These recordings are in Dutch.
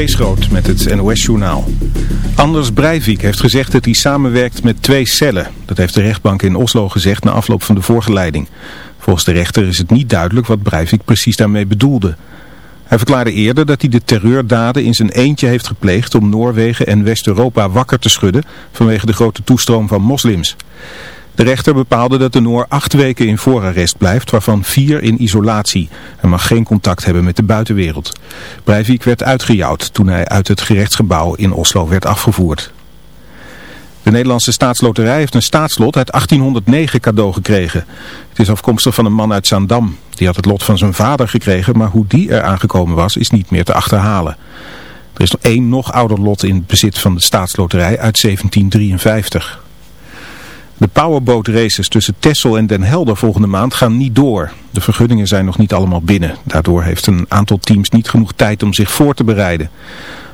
Kees met het NOS-journaal. Anders Breivik heeft gezegd dat hij samenwerkt met twee cellen. Dat heeft de rechtbank in Oslo gezegd na afloop van de voorgeleiding. Volgens de rechter is het niet duidelijk wat Breivik precies daarmee bedoelde. Hij verklaarde eerder dat hij de terreurdaden in zijn eentje heeft gepleegd om Noorwegen en West-Europa wakker te schudden vanwege de grote toestroom van moslims. De rechter bepaalde dat de Noor acht weken in voorarrest blijft, waarvan vier in isolatie. Hij mag geen contact hebben met de buitenwereld. Breivik werd uitgejouwd toen hij uit het gerechtsgebouw in Oslo werd afgevoerd. De Nederlandse staatsloterij heeft een staatslot uit 1809 cadeau gekregen. Het is afkomstig van een man uit Zaandam. Die had het lot van zijn vader gekregen, maar hoe die er aangekomen was is niet meer te achterhalen. Er is één nog ouder lot in het bezit van de staatsloterij uit 1753. De powerboat races tussen Texel en Den Helder volgende maand gaan niet door. De vergunningen zijn nog niet allemaal binnen. Daardoor heeft een aantal teams niet genoeg tijd om zich voor te bereiden.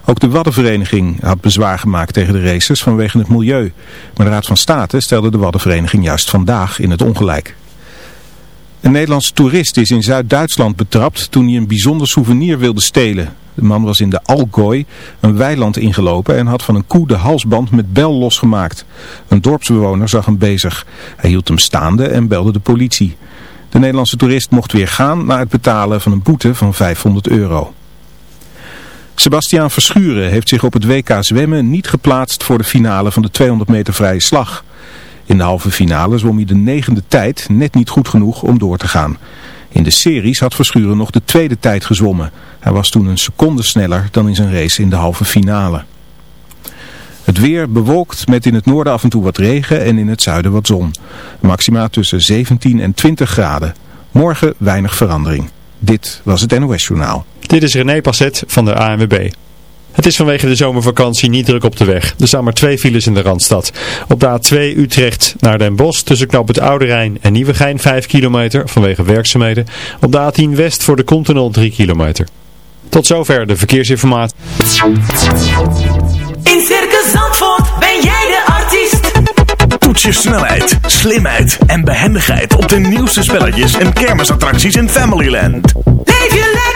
Ook de Waddenvereniging had bezwaar gemaakt tegen de races vanwege het milieu. Maar de Raad van State stelde de Waddenvereniging juist vandaag in het ongelijk. Een Nederlandse toerist is in Zuid-Duitsland betrapt toen hij een bijzonder souvenir wilde stelen. De man was in de Algooi een weiland ingelopen en had van een koe de halsband met bel losgemaakt. Een dorpsbewoner zag hem bezig. Hij hield hem staande en belde de politie. De Nederlandse toerist mocht weer gaan na het betalen van een boete van 500 euro. Sebastiaan Verschuren heeft zich op het WK zwemmen niet geplaatst voor de finale van de 200 meter vrije slag. In de halve finale zwom hij de negende tijd, net niet goed genoeg om door te gaan. In de series had Verschuren nog de tweede tijd gezwommen. Hij was toen een seconde sneller dan in zijn race in de halve finale. Het weer bewolkt met in het noorden af en toe wat regen en in het zuiden wat zon. Maxima tussen 17 en 20 graden. Morgen weinig verandering. Dit was het NOS Journaal. Dit is René Passet van de ANWB. Het is vanwege de zomervakantie niet druk op de weg. Er staan maar twee files in de Randstad. Op de A2 Utrecht naar Den Bosch tussen knop het Oude Rijn en Nieuwegein 5 kilometer vanwege werkzaamheden. Op de A10 West voor de Continental 3 kilometer. Tot zover de verkeersinformatie. In Circus Zandvoort ben jij de artiest. Toets je snelheid, slimheid en behendigheid op de nieuwste spelletjes en kermisattracties in Familyland. Leef je lekker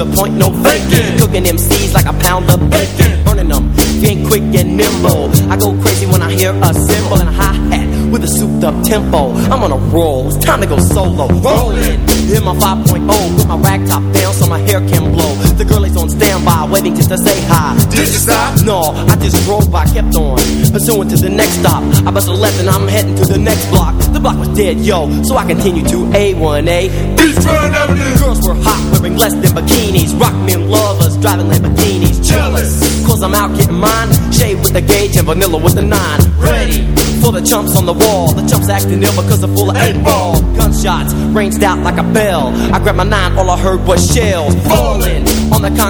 the point, no faking. Cooking MCs like a pound of bacon. Burning them, being quick and nimble. I go crazy when I hear a cymbal and a hi hat with a souped up tempo. I'm on a roll, it's time to go solo. Rolling, hit my 5.0, put my rag top down so my on standby, waiting just to say hi. Did you stop? No, I just drove by, kept on, pursuing to the next stop. I bust a left and I'm heading to the next block. The block was dead, yo, so I continued to A1A. Beachfront Avenue. Girls were hot, wearing less than bikinis. Rock men lovers, driving Lamborghinis. Jealous, cause I'm out getting mine. Shade with the gauge and vanilla with the nine. Ready for the chumps on the wall. The chumps acting ill because they're full of eight ball. Gunshots ranged out like a bell. I grabbed my nine, all I heard was shells falling on the concrete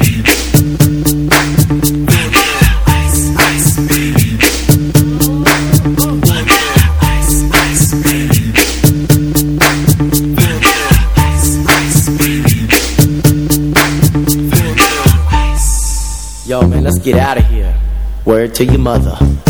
To your mother.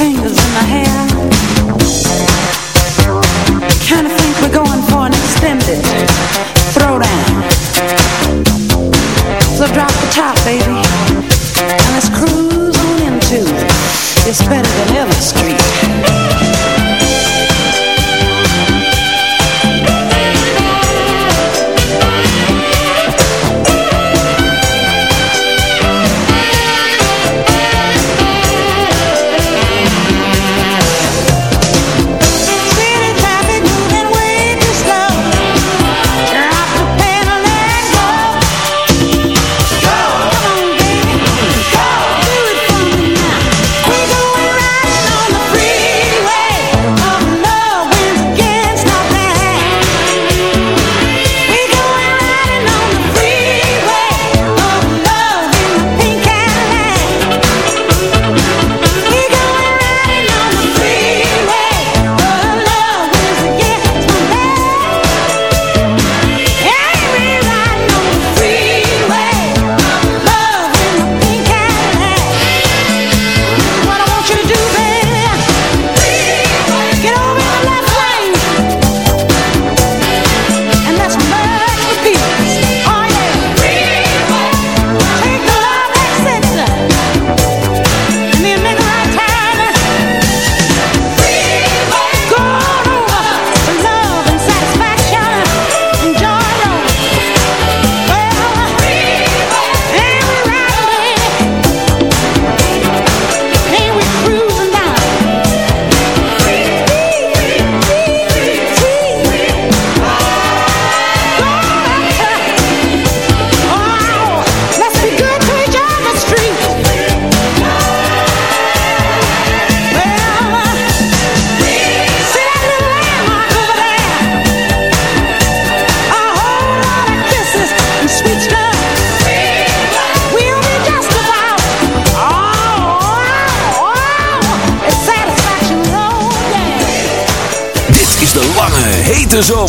fingers in my hair.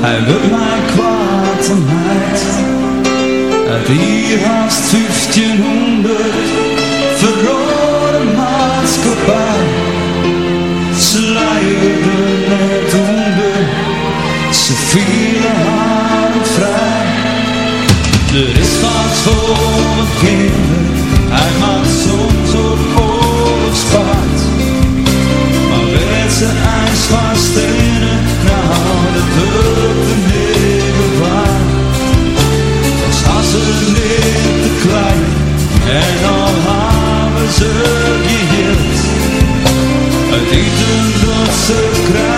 hij wil mij kwaad en heid. Uit hier haast 1500 verrode maatschappij. Leiden net onder, ze vielen haar vrij. Er is wat voor kinderen, hij maakt soms op oorlogspaard. Maar werd ze ijs ze geheeld. Het eten dat ze krijgen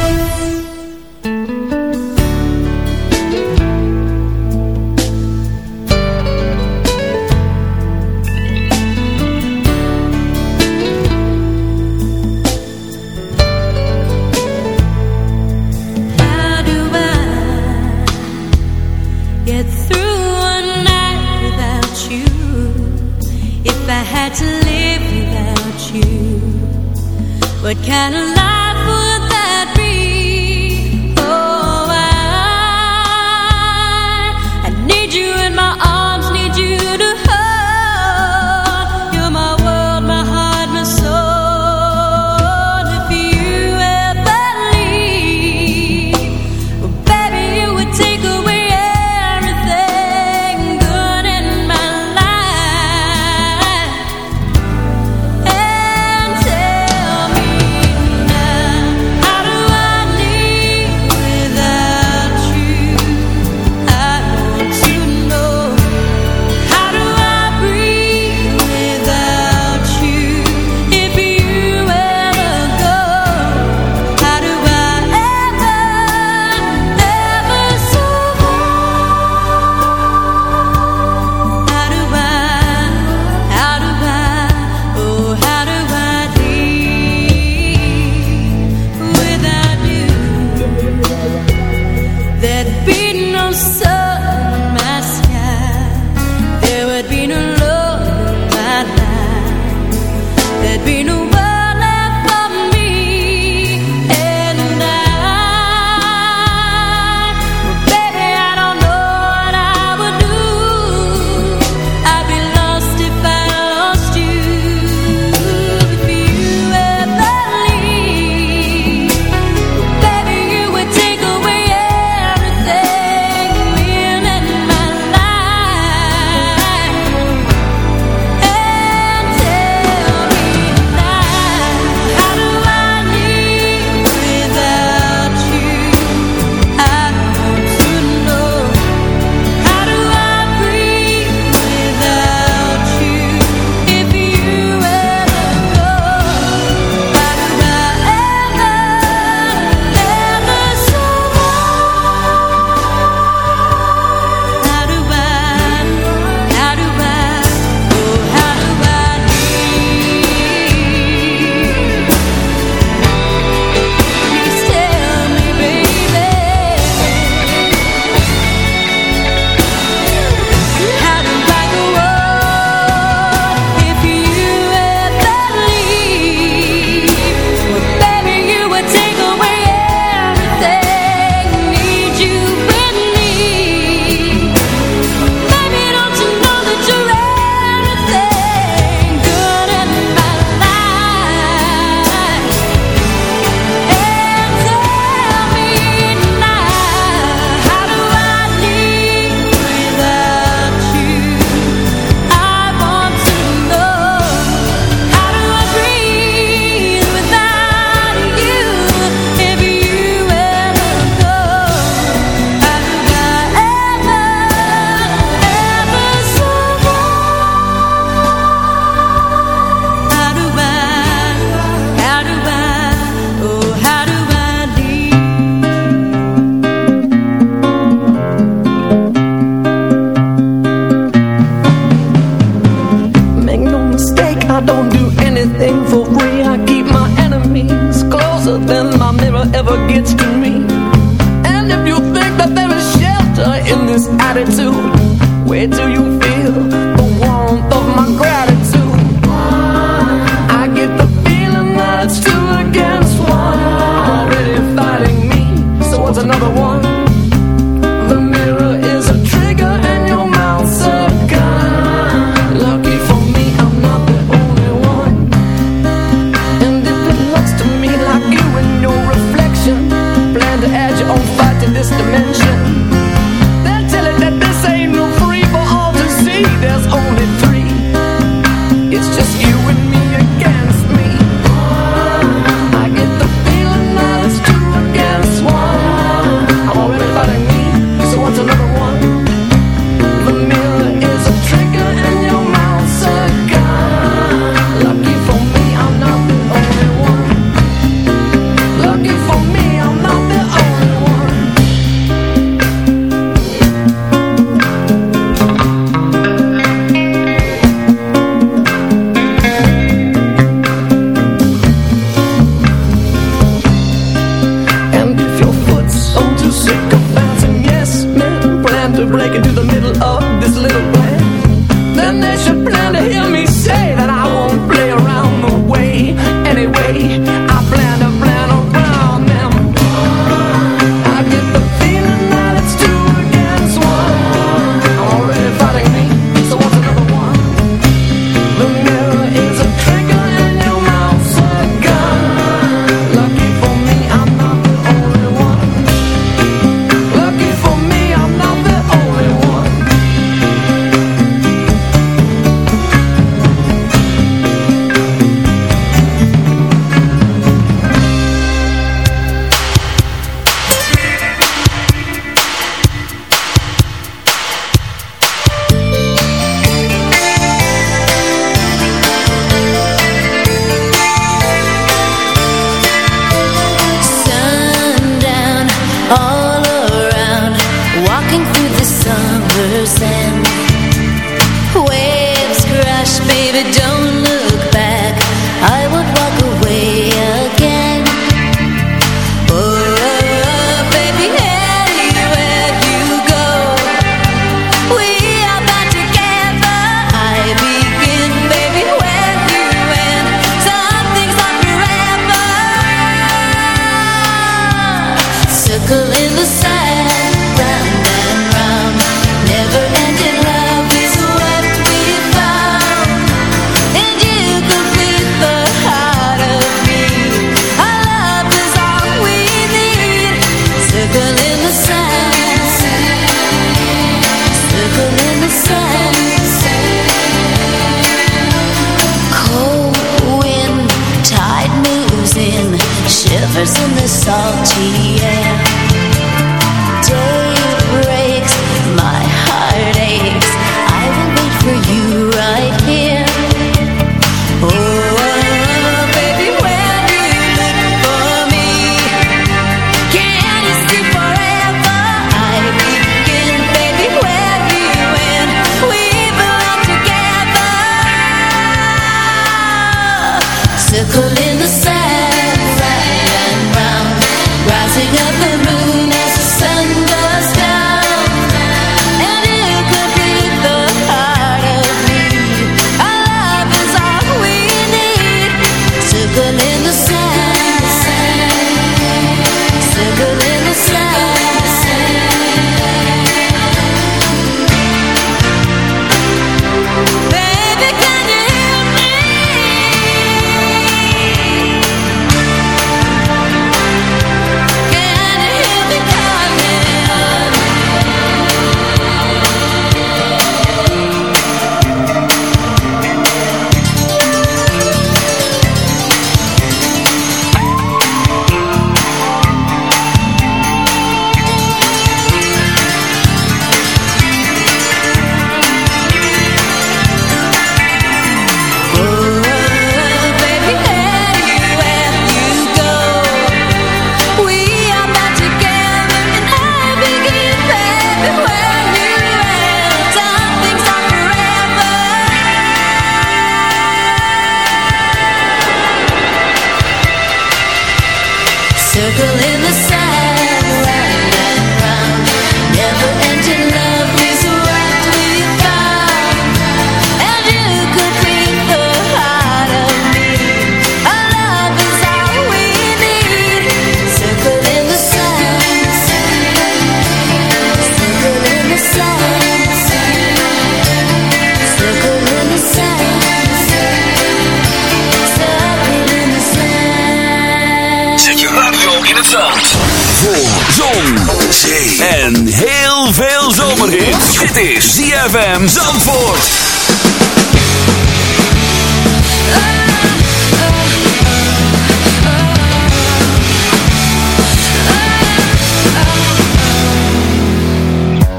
Dit is ZFM Zandvoort.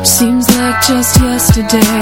Seems like just yesterday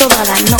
toda la noche.